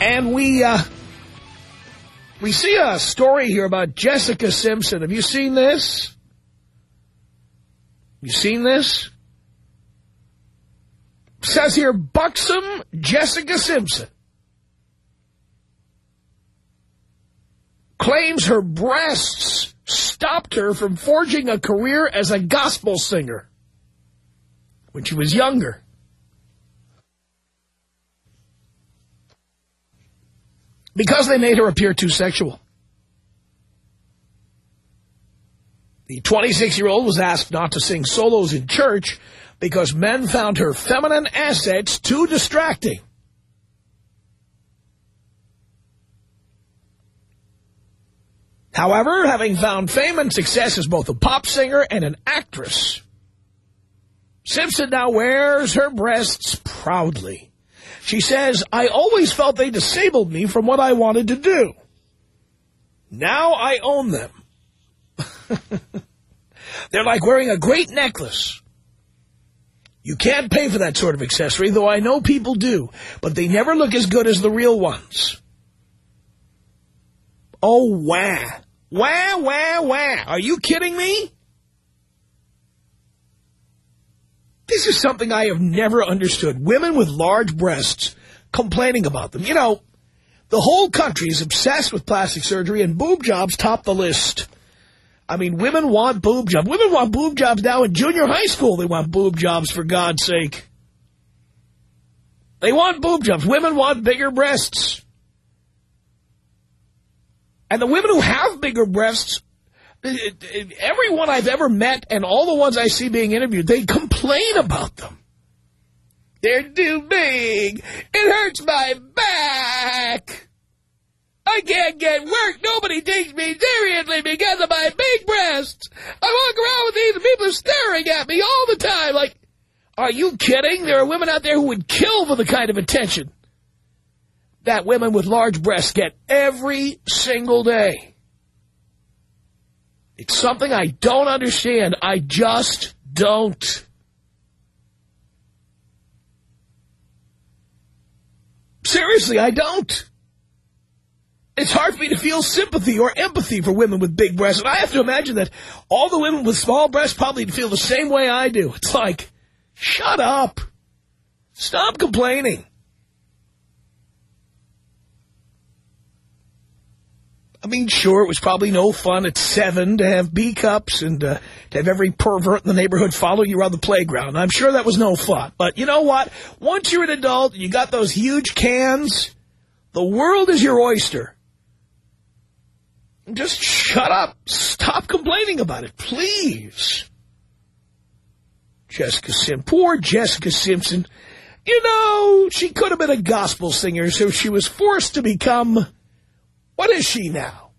And we, uh, we see a story here about Jessica Simpson. Have you seen this? You seen this? says here, buxom Jessica Simpson claims her breasts stopped her from forging a career as a gospel singer when she was younger. Because they made her appear too sexual. The 26-year-old was asked not to sing solos in church because men found her feminine assets too distracting. However, having found fame and success as both a pop singer and an actress, Simpson now wears her breasts proudly. She says, I always felt they disabled me from what I wanted to do. Now I own them. They're like wearing a great necklace. You can't pay for that sort of accessory, though I know people do, but they never look as good as the real ones. Oh, wah. Wah, wah, wah. Are you kidding me? This is something I have never understood. Women with large breasts complaining about them. You know, the whole country is obsessed with plastic surgery and boob jobs top the list. I mean, women want boob jobs. Women want boob jobs now in junior high school. They want boob jobs, for God's sake. They want boob jobs. Women want bigger breasts. And the women who have bigger breasts, eh, eh, eh, everyone I've ever met and all the ones I see being interviewed, they complain about them. They're too big. It hurts my back. I can't get work. Nobody takes me seriously because of my big breasts. I walk around with these and people are staring at me all the time. Like, are you kidding? There are women out there who would kill for the kind of attention that women with large breasts get every single day. It's something I don't understand. I just don't. Seriously, I don't. It's hard for me to feel sympathy or empathy for women with big breasts. And I have to imagine that all the women with small breasts probably feel the same way I do. It's like, shut up. Stop complaining. I mean, sure, it was probably no fun at seven to have B-cups and uh, to have every pervert in the neighborhood follow you around the playground. I'm sure that was no fun. But you know what? Once you're an adult and you got those huge cans, the world is your oyster. Just shut up. Stop complaining about it, please. Jessica Simpson. Poor Jessica Simpson. You know, she could have been a gospel singer, so she was forced to become... What is she now?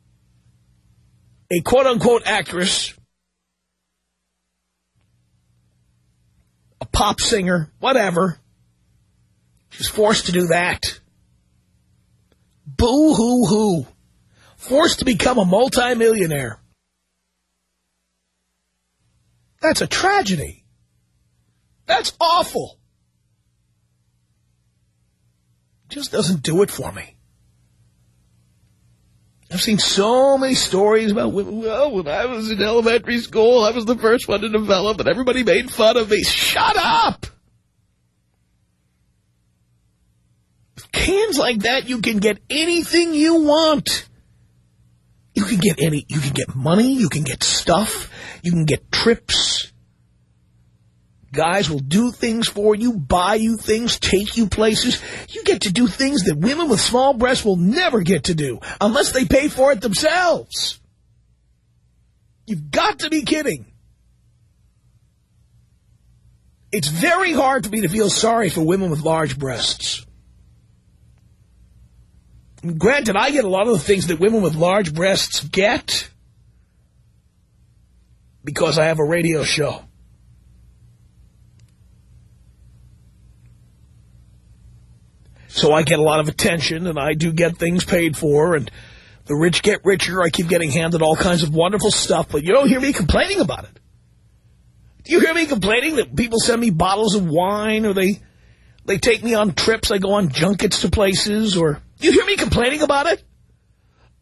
A quote-unquote actress. A pop singer. Whatever. She's forced to do that. Boo-hoo-hoo. Forced to become a multimillionaire. That's a tragedy. That's awful. Just doesn't do it for me. I've seen so many stories about. Well, when I was in elementary school, I was the first one to develop, and everybody made fun of me. Shut up! With cans like that, you can get anything you want. You can get any, you can get money, you can get stuff, you can get trips. Guys will do things for you, buy you things, take you places. You get to do things that women with small breasts will never get to do unless they pay for it themselves. You've got to be kidding. It's very hard for me to feel sorry for women with large breasts. Granted, I get a lot of the things that women with large breasts get because I have a radio show. So I get a lot of attention, and I do get things paid for, and the rich get richer. I keep getting handed all kinds of wonderful stuff, but you don't hear me complaining about it. Do you hear me complaining that people send me bottles of wine, or they they take me on trips, I go on junkets to places, or... You hear me complaining about it?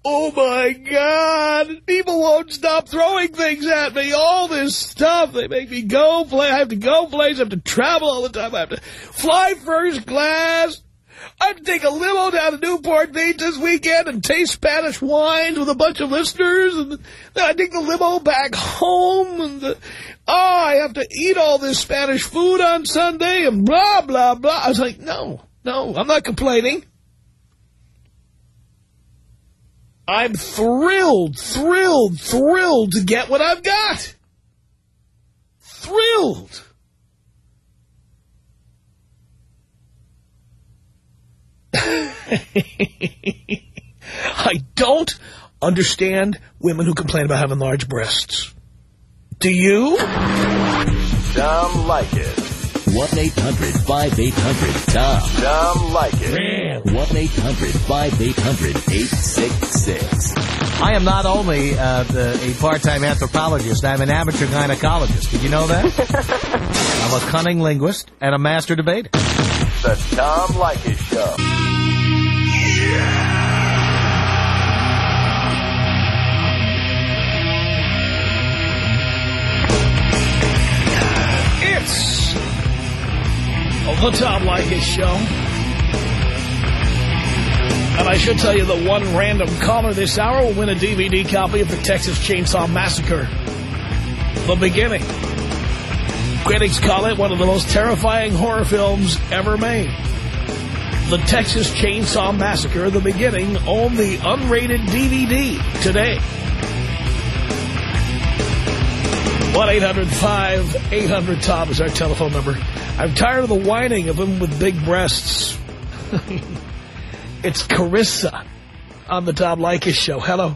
Oh, my God. People won't stop throwing things at me. All this stuff. They make me go play. I have to go places. I have to travel all the time. I have to fly first class. I have to take a limo down to Newport Beach this weekend and taste Spanish wines with a bunch of listeners. And then I take the limo back home. And the, oh, I have to eat all this Spanish food on Sunday and blah, blah, blah. I was like, no, no, I'm not complaining. I'm thrilled, thrilled, thrilled to get what I've got. Thrilled. I don't understand women who complain about having large breasts. Do you? Tom Leykis. 1-800-5800-TOM. Tom Leykis. 1-800-5800-866. I am not only uh, the, a part-time anthropologist, I'm an amateur gynecologist. Did you know that? I'm a cunning linguist and a master debater. The Tom Leykis Show. It's the Tom Leykis Show. And I should tell you that one random caller this hour will win a DVD copy of the Texas Chainsaw Massacre. The Beginning. Critics call it one of the most terrifying horror films ever made. The Texas Chainsaw Massacre, The Beginning, on the unrated DVD today. 1-800-5800-TOM is our telephone number. I'm tired of the whining of them with big breasts. it's Carissa on the Tom Leykis show. Hello.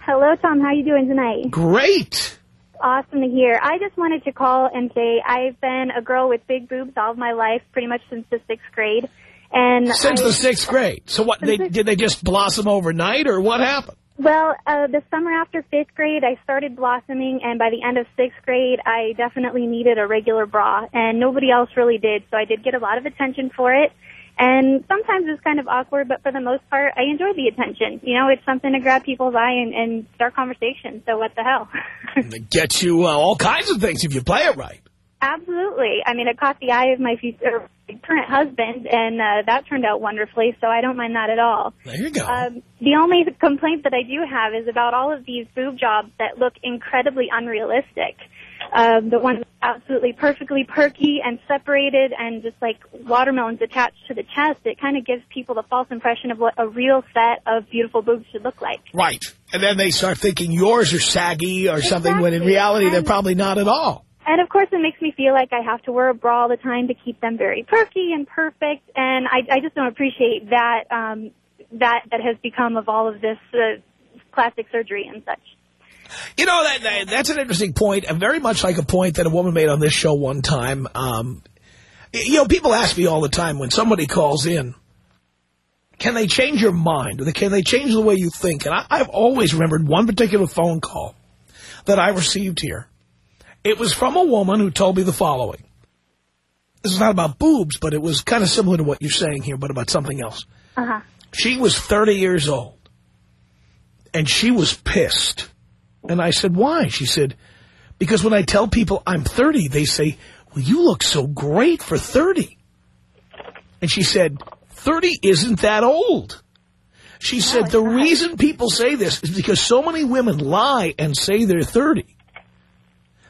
Hello, Tom. How you doing tonight? Great. Awesome to hear. I just wanted to call and say I've been a girl with big boobs all of my life, pretty much since the sixth grade. And Since I, the sixth grade. So what, they, did they just blossom overnight or what happened? Well, uh, the summer after fifth grade, I started blossoming, and by the end of sixth grade, I definitely needed a regular bra, and nobody else really did, so I did get a lot of attention for it. And sometimes it's kind of awkward, but for the most part, I enjoy the attention. You know, it's something to grab people's eye and, and start conversation, so what the hell? It gets you uh, all kinds of things if you play it right. Absolutely. I mean, it caught the eye of my future current husband, and uh, that turned out wonderfully, so I don't mind that at all. There you go. Um, the only complaint that I do have is about all of these boob jobs that look incredibly unrealistic. Um, the ones absolutely perfectly perky and separated and just like watermelons attached to the chest, it kind of gives people the false impression of what a real set of beautiful boobs should look like. right. And then they start thinking yours are saggy or something when in Exactly. reality they're probably not at all. And of course, it makes me feel like I have to wear a bra all the time to keep them very perky and perfect. And I, I just don't appreciate that um, that that has become of all of this uh, plastic surgery and such. You know, that, that that's an interesting point, and very much like a point that a woman made on this show one time. Um, you know, people ask me all the time when somebody calls in, can they change your mind? Can they change the way you think? And I, I've always remembered one particular phone call that I received here. It was from a woman who told me the following. This is not about boobs, but it was kind of similar to what you're saying here, but about something else. Uh huh. She was 30 years old, and she was pissed. And I said, why? She said, because when I tell people I'm 30, they say, well, you look so great for 30. And she said, 30 isn't that old. She said the reason people say this is because so many women lie and say they're 30.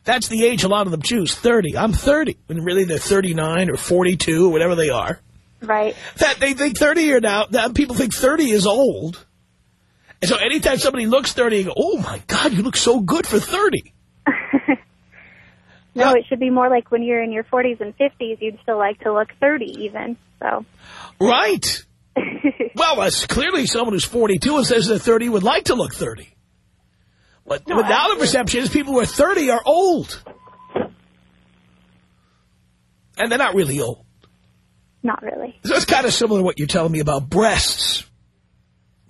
That's the age a lot of them choose, 30. I'm 30. When really they're 39 or 42 or whatever they are. Right. That They think 30 are now, that people think 30 is old. And so anytime somebody looks 30, you go, oh my God, you look so good for 30. No, it should be more like when you're in your 40s and 50s, you'd still like to look 30 even. So. Right. well, that's clearly someone who's 42 and says they're 30 would like to look 30. But, No, but now the perception is people who are 30 are old. And they're not really old. Not really. So it's kind of similar to what you're telling me about breasts.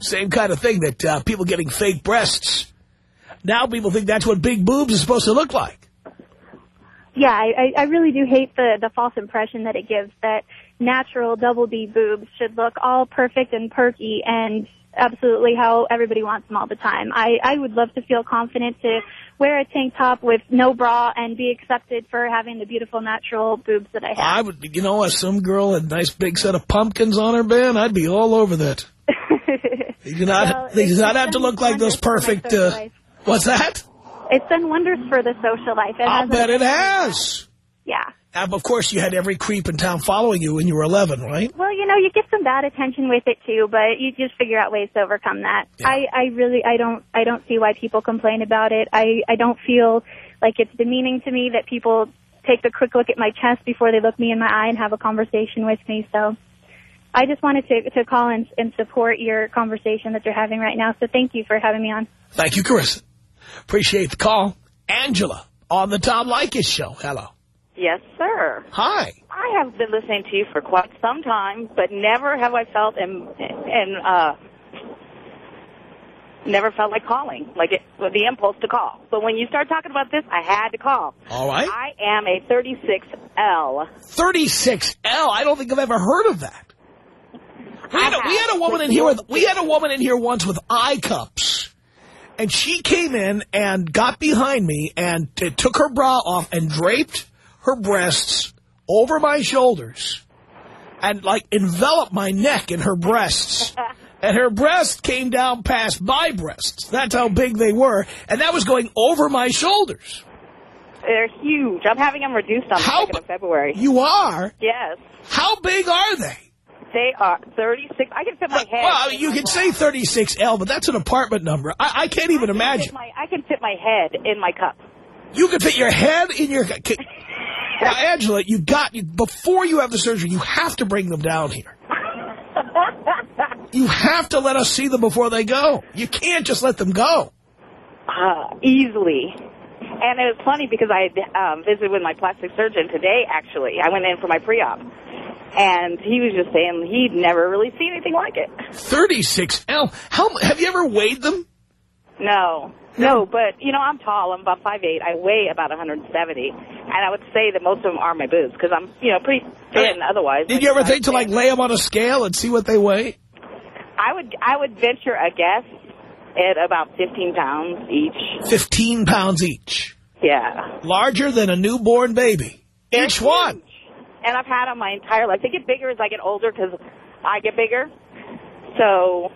Same kind of thing that uh, people getting fake breasts. Now people think that's what big boobs are supposed to look like. Yeah, I, I I really do hate the the false impression that it gives that natural double D boobs should look all perfect and perky and absolutely how everybody wants them all the time. I I would love to feel confident to wear a tank top with no bra and be accepted for having the beautiful natural boobs that I have. I would, you know, as some girl had a nice big set of pumpkins on her bed, I'd be all over that. They do not, Well, they do not have to look like those wonders for my perfect, uh, what's that? It's done wonders for the social life. It I'll bet it has. Yeah. And of course, you had every creep in town following you when you were 11, right? Well, you know, you get some bad attention with it too, but you just figure out ways to overcome that. Yeah. I, I really, I don't, I don't see why people complain about it. I, I don't feel like it's demeaning to me that people take a quick look at my chest before they look me in my eye and have a conversation with me. So I just wanted to, to call and, and support your conversation that you're having right now. So thank you for having me on. Thank you, Chris. Appreciate the call. Angela on the Tom Leykis show. Hello. Yes, sir. Hi. I have been listening to you for quite some time, but never have I felt and and uh, never felt like calling, like it, with the impulse to call. But when you start talking about this, I had to call. All right. I am a 36L. 36L. I don't think I've ever heard of that. We had, a, we had a woman in here with, we had a woman in here once with eye cups. And she came in and got behind me and took her bra off and draped her breasts over my shoulders and like enveloped my neck in her breasts. And her breast came down past my breasts. That's how big they were. And that was going over my shoulders. They're huge. I'm having them reduced on How the 2nd of February. You are? Yes. How big are they? They are 36. I can fit my uh, head. Well, I you can say 36L, but that's an apartment number. I, I can't even Fit imagine. my- I can fit my head in my cup. You can fit your head in your... Now, Angela, you got... You, before you have the surgery, you have to bring them down here. You have to let us see them before they go. You can't just let them go. Uh, easily. And it was funny because I um, visited with my plastic surgeon today, actually. I went in for my pre-op. And he was just saying he'd never really seen anything like it. 36L. How Have you ever weighed them? No. No, but, you know, I'm tall. I'm about 5'8". I weigh about 170. And I would say that most of them are my boobs because I'm, you know, pretty thin otherwise. Did you ever think to, like, lay them on a scale and see what they weigh? I would, I would venture a guess at about 15 pounds each. 15 pounds each. Yeah. Larger than a newborn baby. They're Each one. And I've had them my entire life. They get bigger as I get older because I get bigger. So,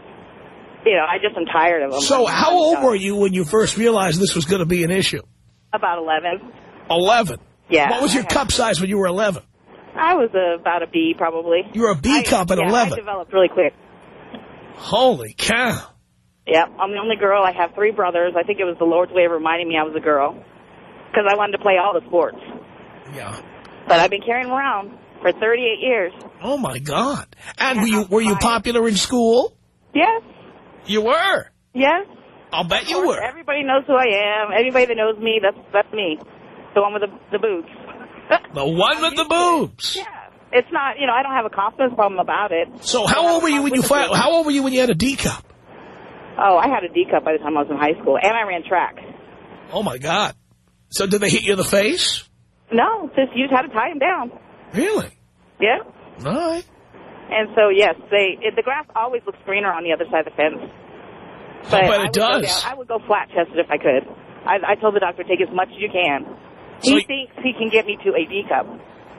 you know, I just am tired of them. So I'm- how old done. were you when you first realized this was going to be an issue? About 11. 11. Yeah. What was your cup size when you were 11? I was uh, about a B, probably. You were a B I- cup at yeah, 11. I developed really quick. Holy cow. Yep, I'm the only girl. I have three brothers. I think it was the Lord's way of reminding me I was a girl because I wanted to play all the sports. Yeah. But I've been carrying around for 38 years. Oh, my God. And were you, were you popular in school? Yes, You were. yes. I'll bet you were. Everybody knows who I am. Anybody that knows me, that's that's me. The one with the, the boobs. The one with the boobs. yeah. It's not, you know, I don't have a confidence problem about it. So how old were you when you fi- how old were you when you had a D cup? Oh, I had a D cup by the time I was in high school, and I ran track. Oh my God. So did they hit you in the face? No, just you just had to tie him down. Really? Yeah. All right. And so, yes, they it, the grass always looks greener on the other side of the fence. But I bet it would go does. down- I would go flat chested if I could. I, I told the doctor take as much as you can. So he y- thinks he can get me to a D cup.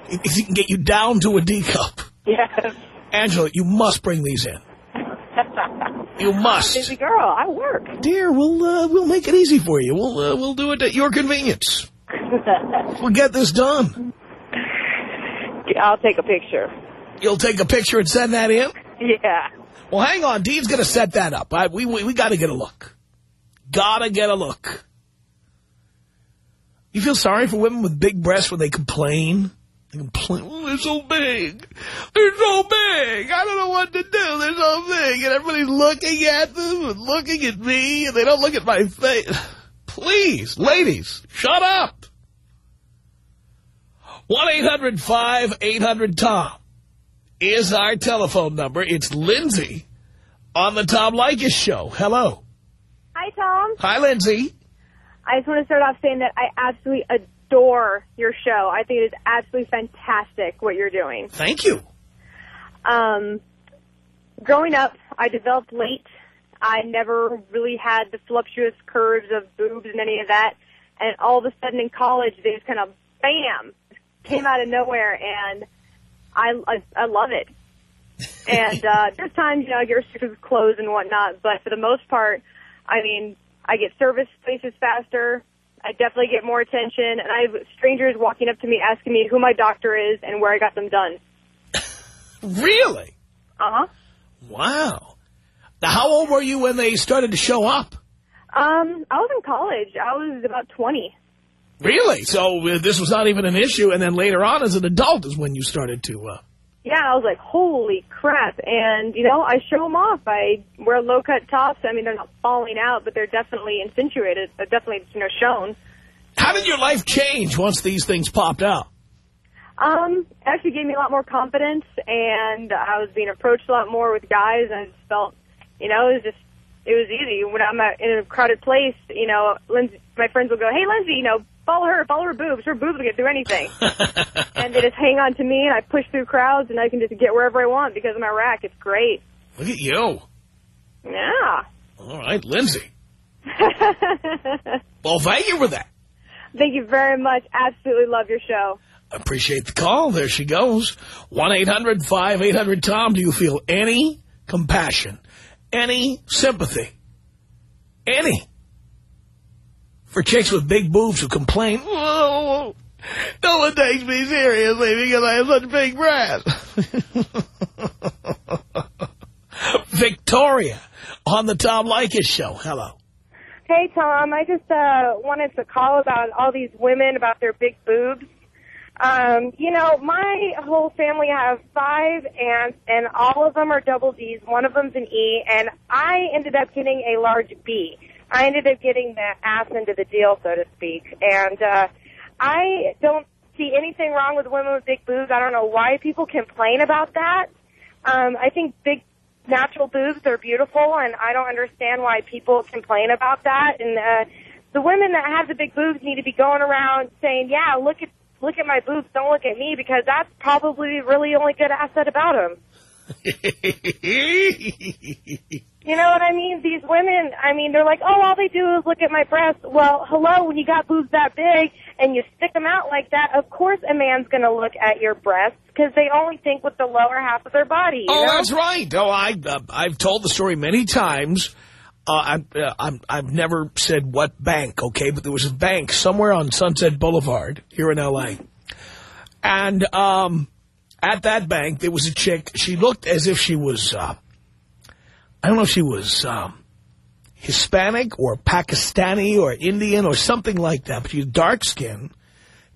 He can get you down to a D cup. Yes. Angela, you must bring these in. You must. Busy girl. I work. Dear, we'll uh, we'll make it easy for you. We'll uh, we'll do it at your convenience. We'll get this done. I'll take a picture. You'll take a picture and send that in. Yeah. Well, hang on. Dean's going to set that up. I, we we, we got to get a look. Gotta get a look. You feel sorry for women with big breasts when they complain? They complain, oh, they're so big. They're so big. I don't know what to do. They're so big. And everybody's looking at them and looking at me, and they don't look at my face. Please, ladies, shut up. 1-800-5800-TOM is our telephone number. It's Lindsay on the Tom Leykis show. Hello. Hi, Tom. Hi, Lindsay. I just want to start off saying that I absolutely adore your show. I think it is absolutely fantastic what you're doing. Thank you. Um, growing up, I developed late. I never really had the voluptuous curves of boobs and any of that. And all of a sudden in college, they just kind of, bam, came out of nowhere. And I, I, I love it. And uh, there's times, you know, I get restricted with clothes and whatnot. But for the most part, I mean, I get service places faster. I definitely get more attention, and I have strangers walking up to me asking me who my doctor is and where I got them done. Really? Uh huh. Wow. Now, how old were you when they started to show up? Um, I was in college. I was about 20. Really? So uh, this was not even an issue, and then later on as an adult is when you started to... Uh... Yeah, I was like, holy crap. And, you know, I show them off. I wear low-cut tops. I mean, they're not falling out, but they're definitely insinuated. They're definitely, you know, shown. How did your life change once these things popped out? Um, it actually gave me a lot more confidence, and I was being approached a lot more with guys, and I just felt, you know, it was just, it was easy. When I'm at, in a crowded place, you know, Lindsay, my friends will go, hey, Lindsay, you know, follow her, follow her boobs. Her boobs will get through anything. and they just hang on to me, and I push through crowds, and I can just get wherever I want because of my rack. It's great. Look at you. Yeah. All right, Lindsay. well, thank you for that. Thank you very much. Absolutely love your show. Appreciate the call. There she goes. 1-800-5800-TOM. Do you feel any compassion, any sympathy, any for chicks with big boobs who complain, oh, no one takes me seriously because I have such big breasts. Victoria on the Tom Leykis show. Hello. Hey, Tom. I just uh, wanted to call about all these women about their big boobs. Um, you know, my whole family has five aunts, and all of them are double D's. One of them's an E, and I ended up getting a large B. I ended up getting the ass into the deal, so to speak. And uh, I don't see anything wrong with women with big boobs. I don't know why people complain about that. Um, I think big natural boobs are beautiful, and I don't understand why people complain about that. And uh, the women that have the big boobs need to be going around saying, "Yeah, look at look at my boobs, don't look at me," because that's probably the really only good asset about them. You know what I mean? These women, I mean, they're like, oh, all they do is look at my breasts. Well, hello, when you got boobs that big and you stick them out like that, of course a man's going to look at your breasts because they only think with the lower half of their body. oh, know? that's right. Oh, I, uh, I've told the story many times. Uh, I'm, uh, I'm, I've never said what bank, okay, but there was a bank somewhere on Sunset Boulevard here in L.A. And um, at that bank, there was a chick. She looked as if she was, uh, I don't know if she was um, Hispanic or Pakistani or Indian or something like that, but she had dark skin,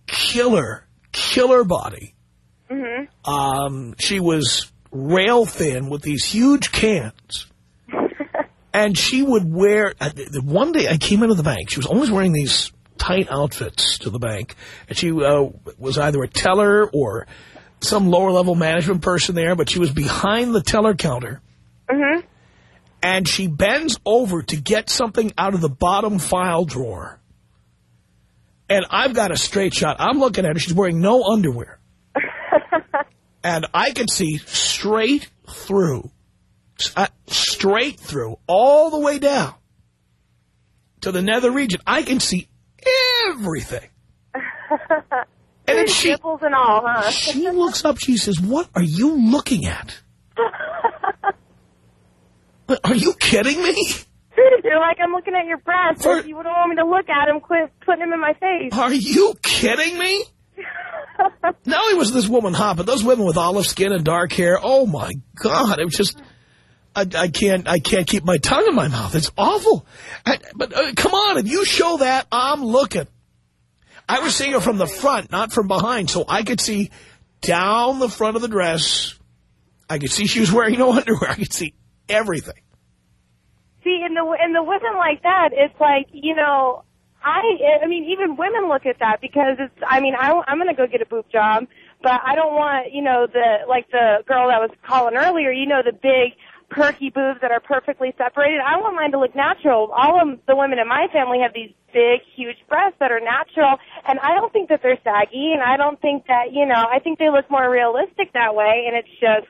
killer, killer body. Mm-hmm. Um, she was rail thin with these huge cans. and she would wear, uh, one day I came into the bank, she was always wearing these tight outfits to the bank. And she uh, was either a teller or some lower level management person there, but she was behind the teller counter. Mm-hmm. And she bends over to get something out of the bottom file drawer. And I've got a straight shot. I'm looking at her. She's wearing no underwear. and I can see straight through, uh, straight through, all the way down to the nether region. I can see everything. And then she, Nipples and all, huh? she looks up, she says, what are you looking at? Are you kidding me? You're like, I'm looking at your breasts. For- If you wouldn't want me to look at them, quit putting them in my face. Are you kidding me? Not only was this woman hot, but those women with olive skin and dark hair, oh my God, it was just, I, I can't, I can't keep my tongue in my mouth. It's awful. I, but uh, come on, if you show that, I'm looking. I was seeing her from the front, not from behind, so I could see down the front of the dress. I could see she was wearing no underwear. I could see everything. See, in the in the women like that, it's like you know, I I mean, even women look at that because it's. I mean, I, I'm going to go get a boob job, but I don't want you know the like the girl that was calling earlier. You know, the big perky boobs that are perfectly separated. I want mine to look natural. All of the women in my family have these big, huge breasts that are natural, and I don't think that they're saggy, and I don't think that you know. I think they look more realistic that way, and it's just.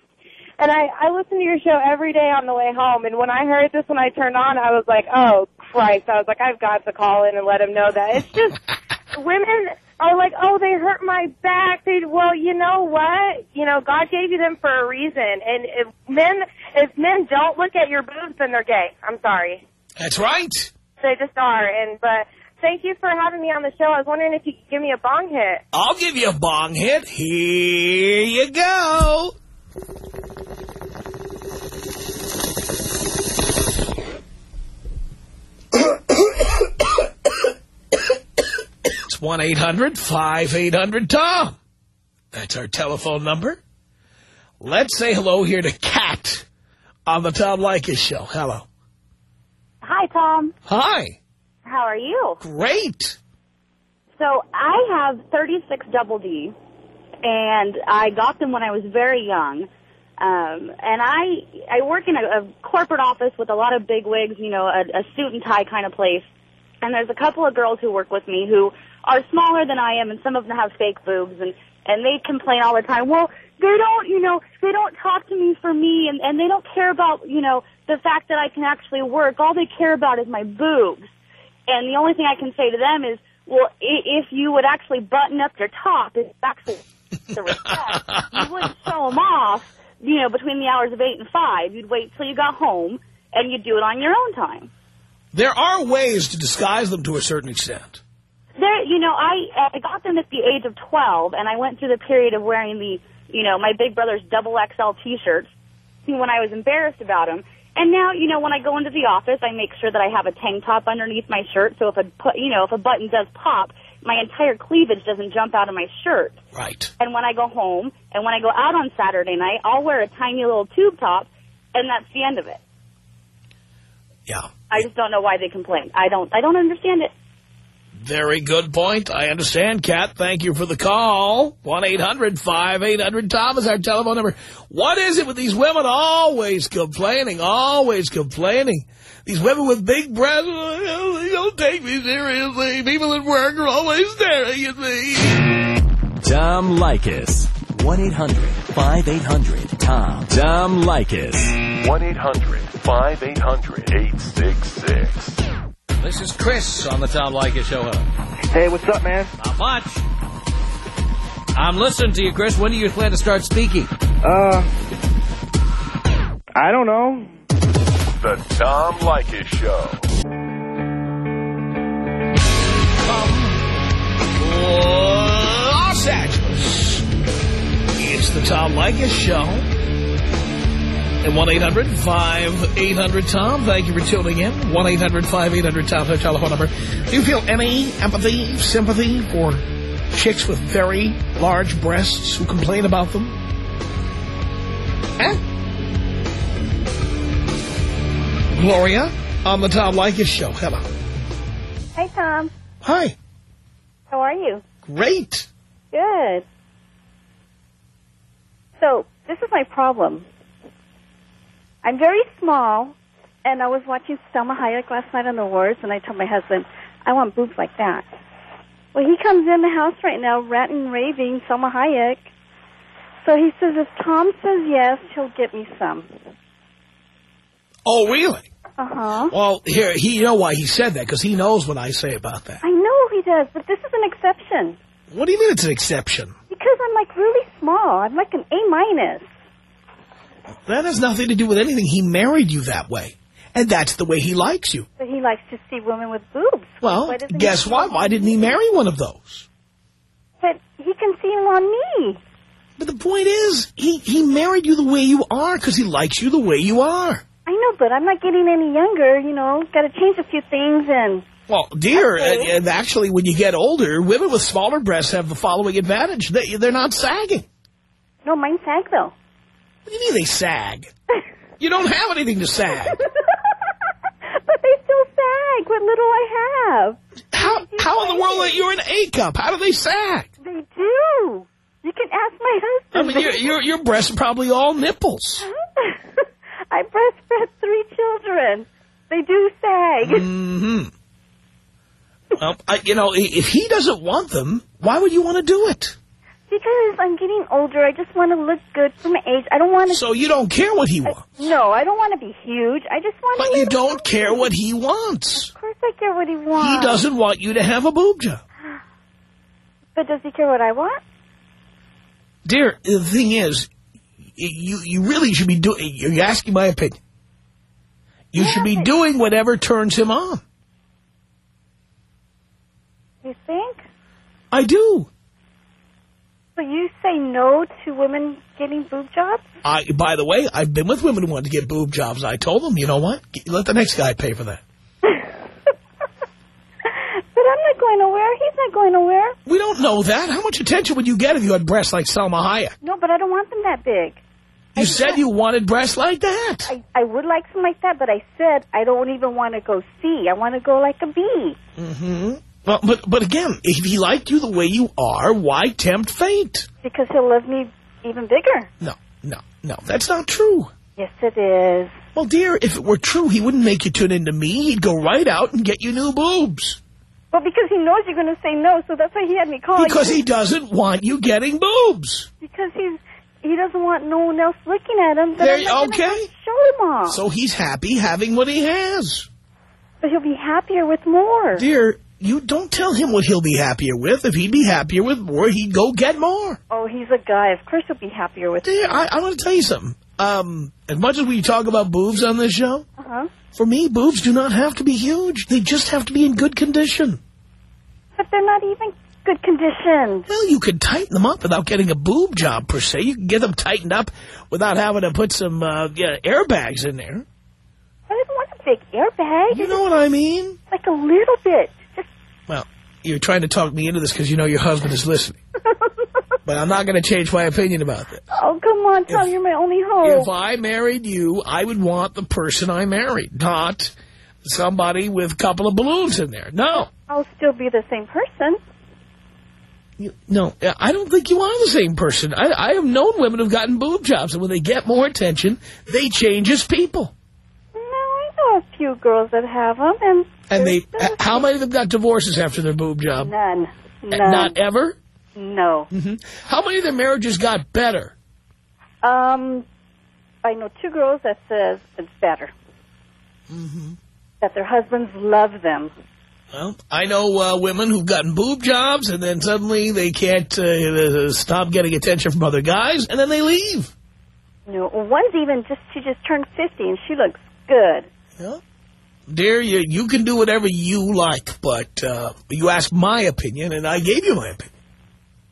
And I, I listen to your show every day on the way home, and when I heard this when I turned on, I was like, oh, Christ. I was like, I've got to call in and let him know that. It's just, women are like, oh, they hurt my back. They, well, you know what? You know, God gave you them for a reason. And if men, if men don't look at your boobs, then they're gay. I'm sorry. That's right. They just are. And, but thank you for having me on the show. I was wondering if you could give me a bong hit. I'll give you a bong hit. Here you go. It's 1-800-5800-TOM. That's our telephone number. Let's say hello here to Kat on the Tom Leykis show. Hello. Hi, Tom. Hi. How are you? Great. So I have 36 double D, and I got them when I was very young. Um, and I I work in a, a corporate office with a lot of big wigs, you know, a, a suit and tie kind of place. And there's a couple of girls who work with me who are smaller than I am, and some of them have fake boobs, and and they complain all the time. Well, they don't, you know, they don't talk to me for me, and and they don't care about, you know, the fact that I can actually work. All they care about is my boobs. And the only thing I can say to them is, well, if you would actually button up your top, it's actually the respect. you wouldn't show them off, you know, between the hours of 8 and 5. You'd wait till you got home, and you'd do it on your own time. There are ways to disguise them to a certain extent. There, you know, I I got them at the age of 12, and I went through the period of wearing the, you know, my big brother's double XL T-shirts when I was embarrassed about them. And now, you know, when I go into the office, I make sure that I have a tank top underneath my shirt, so if a pu- you know if a button does pop, my entire cleavage doesn't jump out of my shirt. Right. And when I go home, and when I go out on Saturday night, I'll wear a tiny little tube top, and that's the end of it. Yeah. I just don't know why they complain. I don't. I don't understand it. Very good point. I understand, Kat. Thank you for the call. 1-800-5800-TOM is our telephone number. What is it with these women always complaining, always complaining? These women with big breasts, "Oh, they don't take me seriously. People at work are always staring at me. Tom Leykis. 1-800-5800-TOM. Tom Leykis. 1-800-5800-866. This is Chris on the Tom Leykis Show. Hello. Hey, what's up, man? Not much. I'm listening to you, Chris. When do you plan to start speaking? Uh, I don't know. The Tom Leykis Show. From Los Angeles. It's the Tom Leykis Show. And 1-800-5800-TOM. Thank you for tuning in. 1-800-5800-TOM, our telephone number. Do you feel any empathy, sympathy for chicks with very large breasts who complain about them? Huh? Gloria on the Tom Leykis Show. Hello. Hey, Tom. Hi. How are you? Great. Good. So, this is my problem. I'm very small, and I was watching Salma Hayek last night on the awards, and I told my husband, I want boobs like that. Well, he comes in the house right now ranting raving Salma Hayek. So he says, if Tom says yes, he'll get me some. Oh, really? Uh-huh. Well, here, he, you know why he said that, because he knows what I say about that. I know he does, but this is an exception. What do you mean it's an exception? Because I'm like really small. I'm like an A minus. That has nothing to do with anything. He married you that way. And that's the way he likes you. But he likes to see women with boobs. Well, Why doesn't he guess what? Why didn't he marry one of those? But he can see them on me. But the point is, he, he married you the way you are because he likes you the way you are. I know, but I'm not getting any younger, you know. Got to change a few things and... Well, dear, Okay. and, and actually, when you get older, women with smaller breasts have the following advantage. They, they're not sagging. No, mine sag, though. What do you mean they sag? You don't have anything to sag. but they still sag. What little I have. How, how in the world are you're an A cup? How do they sag? They do. You can ask my husband. I mean, your, your, your breasts are probably all nipples. I breastfed three children. They do sag. Mm -hmm. Well, I, you know, if he doesn't want them, why would you want to do it? Because I'm getting older. I just want to look good for my age. I don't want to... So you don't care what he wants. No, I don't want to be huge. I just want to But to... you don't care what he wants. Of course I care what he wants. He doesn't want you to have a boob job. But does he care what I want? Dear, the thing is, you you really should be doing, you're asking my opinion. You should be doing whatever turns him on. You think? I do. So you say no to women getting boob jobs? I, by the way, I've been with women who wanted to get boob jobs. I told them, you know what? Let the next guy pay for that. But I'm not going nowhere. He's not going nowhere. We don't know that. How much attention would you get if you had breasts like Salma Hayek? No, but I don't want them that big. You said you wanted breasts like that. I, I would like some like that, but I said I don't even want to go C. I want to go like a B. Mm-hmm. Well, but but again, if he liked you the way you are, why tempt fate? Because he'll love me even bigger. No, no, no. That's not true. Yes, it is. Well, dear, if it were true, he wouldn't make you tune into me. He'd go right out and get you new boobs. Well, because he knows you're going to say no, so that's why he had me call Because you. he doesn't want you getting boobs. Because he's he doesn't want no one else looking at him. There I'm you- not gonna okay. Show him off. So he's happy having what he has. but he'll be happier with more. Dear, you don't tell him what he'll be happier with. If he'd be happier with more, he'd go get more. Oh, he's a guy. Of course he'll be happier with Dear, I, I want to tell you something. Um, as much as we talk about boobs on this show, Uh-huh. for me, boobs do not have to be huge. They just have to be in good condition. But they're not even good condition. Well, you could tighten them up without getting a boob job, per se. You can get them tightened up without having to put some uh, yeah, airbags in there. I didn't want a big airbag. You know what I mean? Like a little bit. Well, you're trying to talk me into this because you know your husband is listening. but I'm not going to change my opinion about this. Oh, come on, Tom. you're my only hope. If I married you, I would want the person I married, not somebody with a couple of balloons in there. No. I'll still be the same person. You, no, I don't think you are the same person. I, I have known women who've gotten boob jobs, and when they get more attention, they change as people. No, know a few girls that have them, and And they, how many of them got divorces after their boob job? none. None. Not ever? No. hmm How many of their marriages got better? Um, I know two girls that says it's better. Mm-hmm. That their husbands love them. Well, I know uh, women who've gotten boob jobs, and then suddenly they can't uh, stop getting attention from other guys, and then they leave. Know, one's even just she just turned fifty and she looks good. Yeah. Dear, you, you can do whatever you like, but uh, you asked my opinion, and I gave you my opinion.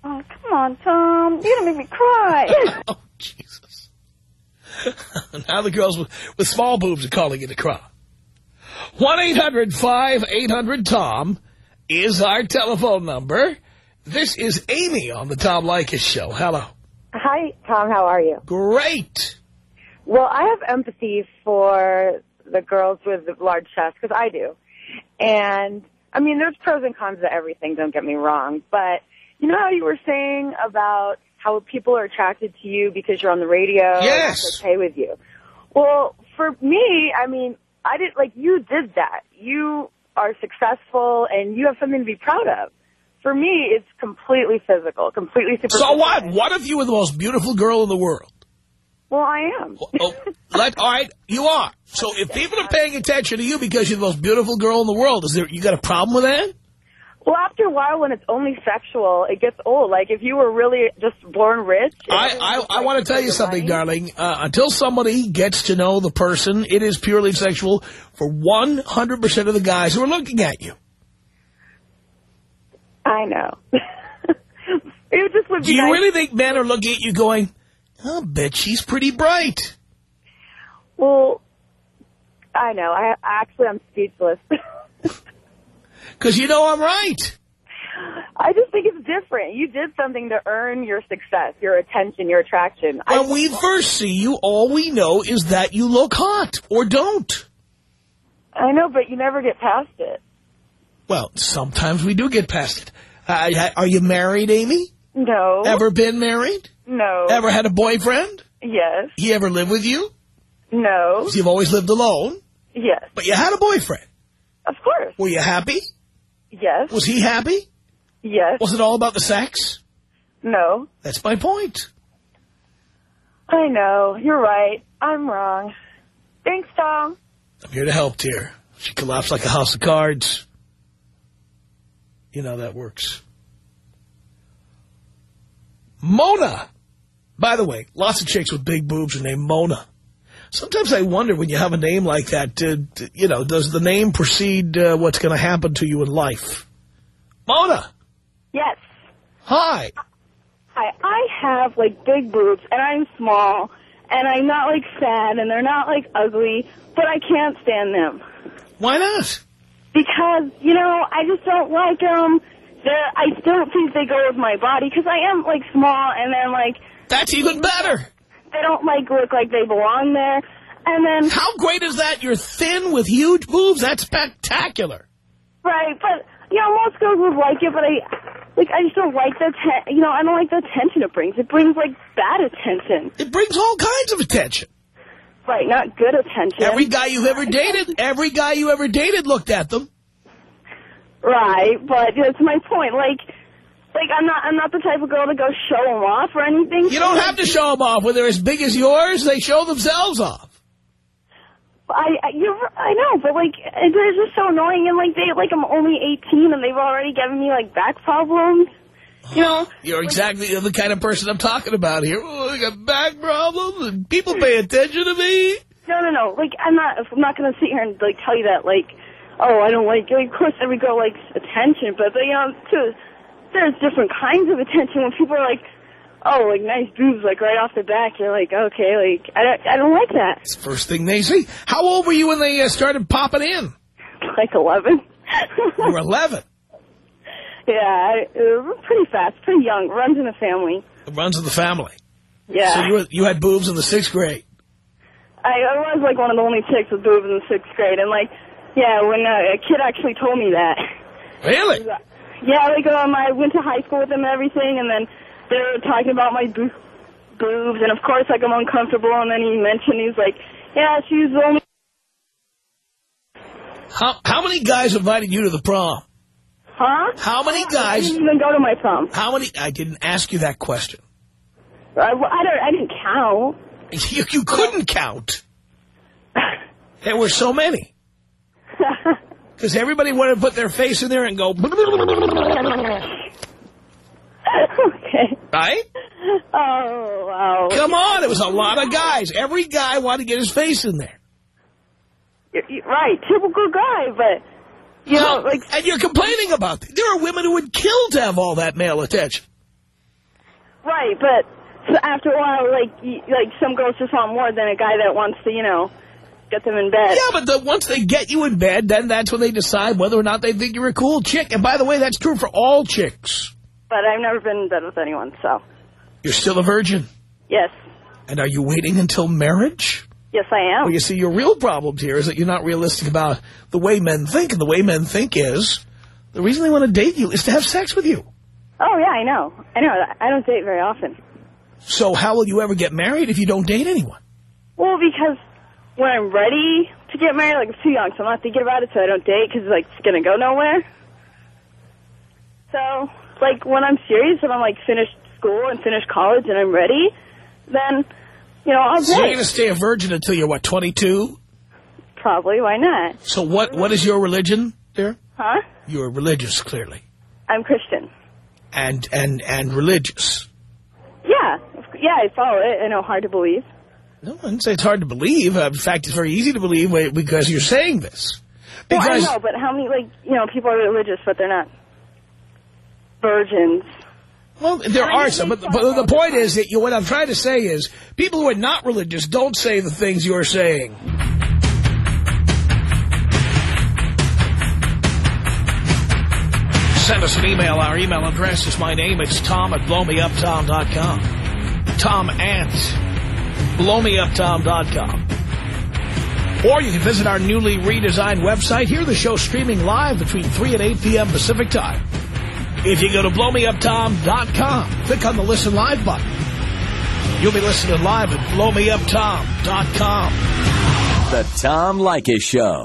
Oh, come on, Tom. You're gonna make me cry. oh, Jesus. now the girls with, with small boobs are calling it a cry. 1-800-5800-TOM is our telephone number. This is Amy on the Tom Leykis Show. Hello. Hi, Tom. How are you? Great. Well, I have empathy for the girls with the large chests because I do. And, I mean, there's pros and cons to everything, don't get me wrong. But you know how you were saying about how people are attracted to you because you're on the radio? Yes. Okay with you. Well, for me, I mean, I didn't, like, you did that. You are successful and you have something to be proud of. For me, it's completely physical, completely superficial. So what? What if you were the most beautiful girl in the world? Well, I am. Oh, let, all right, you are. So if people are paying attention to you because you're the most beautiful girl in the world, is there you got a problem with that? Well, after a while, when it's only sexual, it gets old. Like if you were really just born rich. I, I, I want to tell you something, darling. Uh, until somebody gets to know the person, it is purely sexual for 100% of the guys who are looking at you. I know. it just would be Do you nice. really think men are looking at you going, I'll bet she's pretty bright? Well, I know. I actually I'm speechless. Because you know I'm right. I just think it's different. You did something to earn your success, your attention, your attraction. When we first see you, all we know is that you look hot or don't. I know, but you never get past it. Well, sometimes we do get past it. Uh, are you married, Amy? No. Ever been married? No. Ever had a boyfriend? Yes. He ever lived with you? No. You've always lived alone? Yes. But you had a boyfriend. Of course. Were you happy? Yes. Was he happy? Yes. Was it all about the sex? No. That's my point. I know. You're right. I'm wrong. Thanks, Tom. I'm here to help, dear. She collapsed like a house of cards. You know that works. Mona. By the way, lots of chicks with big boobs are named Mona. Sometimes I wonder when you have a name like that, uh, d- you know, does the name precede uh, what's going to happen to you in life? Mona. Yes. Hi. Hi. I have like big boobs and I'm small and I'm not like fat and they're not like ugly, but I can't stand them. Why not? Because, you know, I just don't like them. They're, I don't think they go with my body because I am like small and then like... That's even better. They don't like look like they belong there. And then... How great is that? You're thin with huge boobs. That's spectacular. Right, but, you know, most girls would like it, but I... Like, I just don't like the, you know, I don't like the attention it brings. It brings, like, bad attention. It brings all kinds of attention. Right, not good attention. Every guy you ever dated, every guy you ever dated looked at them. Right, but that's my point. Like, like I'm not, I'm not the type of girl to go show them off or anything. You don't have to show them off. When they're as big as yours, they show themselves off. I, I, you're, I know, but like, they're just so annoying, and like, they, like, I'm only 18, and they've already given me like back problems. You know, You're exactly the kind of person I'm talking about here. Oh, I got back problems, and people pay attention to me. no, no, no. Like, I'm not, I'm not gonna sit here and like tell you that, like, oh, I don't like. Like, of course, every girl likes attention, but, but you know, too, there's different kinds of attention. When people are like, oh, like nice boobs, like right off the back, you're like, okay, like I don't, I don't like that. It's first thing they see. How old were you when they uh, started popping in? Like 11. You were 11. Yeah, I, it was pretty fast, pretty young. Runs in the family. It runs in the family. Yeah. So you, were, you had boobs in the sixth grade. I, I was like one of the only chicks with boobs in the sixth grade, and like, yeah, when uh, a kid actually told me that. Really? Yeah, like um, I went to high school with them and everything, and then they were talking about my bo- boobs, and of course, like I'm uncomfortable, and then he mentioned he's like, yeah, she's the only. How, how many guys invited you to the prom? Huh? How many I guys? didn't even go to my prom. How many? I didn't ask you that question. I, I don't. I didn't count. You, you couldn't count. There were so many. Because everybody wanted to put their face in there and go, okay. right? Oh wow. Come on, it was a lot of guys. Every guy wanted to get his face in there. You're, you're right, typical guy, but you know, like And you're complaining about it. There are women who would kill to have all that male attention. right, but after a while, like like some girls just want more than a guy that wants to, you know, get them in bed. Yeah, but the, once they get you in bed, then that's when they decide whether or not they think you're a cool chick. And by the way, that's true for all chicks. But I've never been in bed with anyone, so You're still a virgin. yes, And are you waiting until marriage? yes, I am. Well, you see, your real problem here is that you're not realistic about the way men think. And the way men think is, the reason they want to date you is to have sex with you. Oh yeah, I know. I know. I don't date very often. So how will you ever get married if you don't date anyone? Well, because when I'm ready to get married, like I'm too young, so I'm not thinking about it, so I don't date because like it's gonna go nowhere. So, like when I'm serious and I'm like finished school and finished college and I'm ready, then you know I'll So you're date. going to stay a virgin until you're, what, 22? Probably. Why not? So what? what is your religion, there? Huh? You're religious, clearly. I'm Christian. And, and, and religious. Yeah, yeah, I follow it. I know, hard to believe. No, I didn't say it's hard to believe. Uh, in fact, it's very easy to believe because you're saying this. Because well, I know, but how many, like, you know, people are religious, but they're not virgins. Well, there are some, but, but the point is that you, what I'm trying to say is people who are not religious don't say the things you're saying. Send us an email. Our email address is my name. It's Tom at blowmeuptom.com. Tom at blowmeuptom.com. Or you can visit our newly redesigned website. Hear the show streaming live between 3 and 8 p.m. Pacific Time. If you go to blowmeuptom.com, click on the Listen Live button. You'll be listening live at blowmeuptom.com. The Tom Leykis Show.